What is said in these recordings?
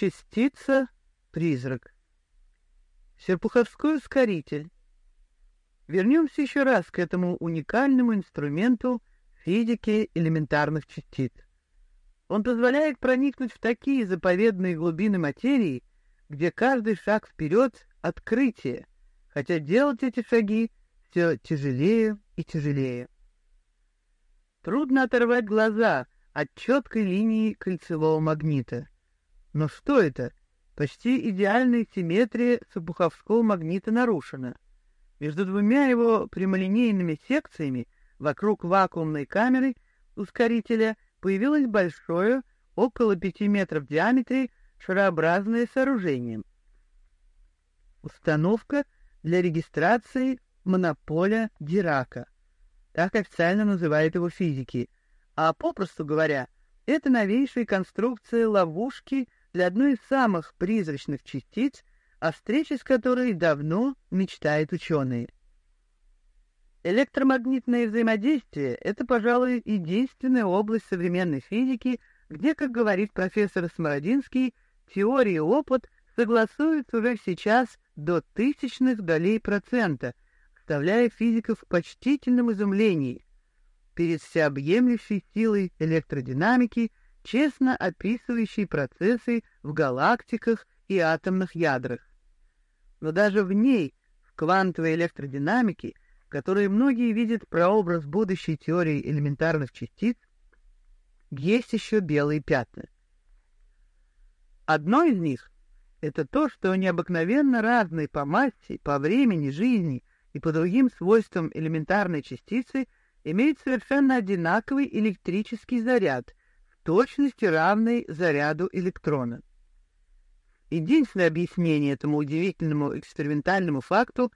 Частица-призрак. Серпуховской ускоритель. Вернемся еще раз к этому уникальному инструменту физики элементарных частиц. Он позволяет проникнуть в такие заповедные глубины материи, где каждый шаг вперед — открытие, хотя делать эти шаги все тяжелее и тяжелее. Трудно оторвать глаза от четкой линии кольцевого магнита. Но что это? Почти идеальная симметрия Сапуховского магнита нарушена. Между двумя его прямолинейными секциями вокруг вакуумной камеры ускорителя появилось большое, около пяти метров в диаметре, шарообразное сооружение. Установка для регистрации монополя Дирака. Так официально называют его физики. А попросту говоря, это новейшая конструкция ловушки для одной из самых призрачных частиц, о встрече с которой давно мечтают ученые. Электромагнитное взаимодействие — это, пожалуй, единственная область современной физики, где, как говорит профессор Смородинский, теория и опыт согласуются уже сейчас до тысячных долей процента, оставляя физиков в почтительном изумлении перед всеобъемлющей силой электродинамики честно описывающий процессы в галактиках и атомных ядрах. Но даже в ней, в квантовой электродинамике, которые многие видят прообраз будущей теории элементарных частиц, есть еще белые пятна. Одно из них — это то, что необыкновенно разные по массе, по времени жизни и по другим свойствам элементарной частицы имеют совершенно одинаковый электрический заряд — точности равной заряду электрона. Единственное объяснение этому удивительному экспериментальному факту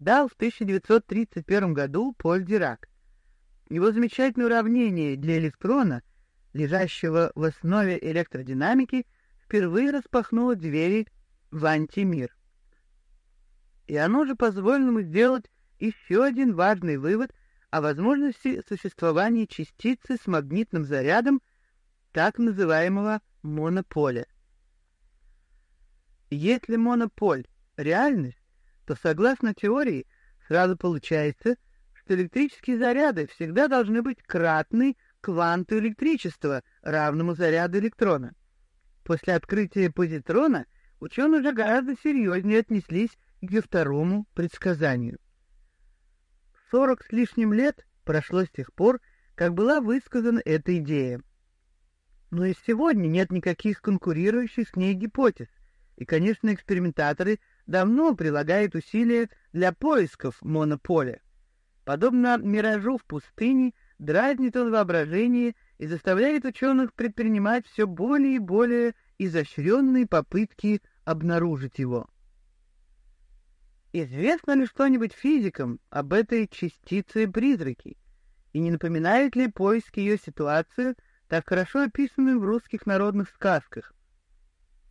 дал в 1931 году Поль Дирак. Его замечательное уравнение для электрона, лежащего в основе электродинамики, впервые распахнуло двери в антимир. И оно же позволило ему сделать еще один важный вывод о возможности существования частицы с магнитным зарядом так называемого монополя. Если монополь — реальность, то, согласно теории, сразу получается, что электрические заряды всегда должны быть кратны кванту электричества, равному заряду электрона. После открытия позитрона ученые уже гораздо серьезнее отнеслись к второму предсказанию. Сорок с лишним лет прошло с тех пор, как была высказана эта идея. Но и сегодня нет никаких конкурирующих с ней гипотез, и, конечно, экспериментаторы давно прилагают усилия для поисков монополя. Подобно миражу в пустыне, дразнит он воображение и заставляет ученых предпринимать все более и более изощренные попытки обнаружить его. Известно ли что-нибудь физикам об этой частице-призраке, и не напоминает ли поиск ее ситуацию так хорошо описанным в русских народных сказках.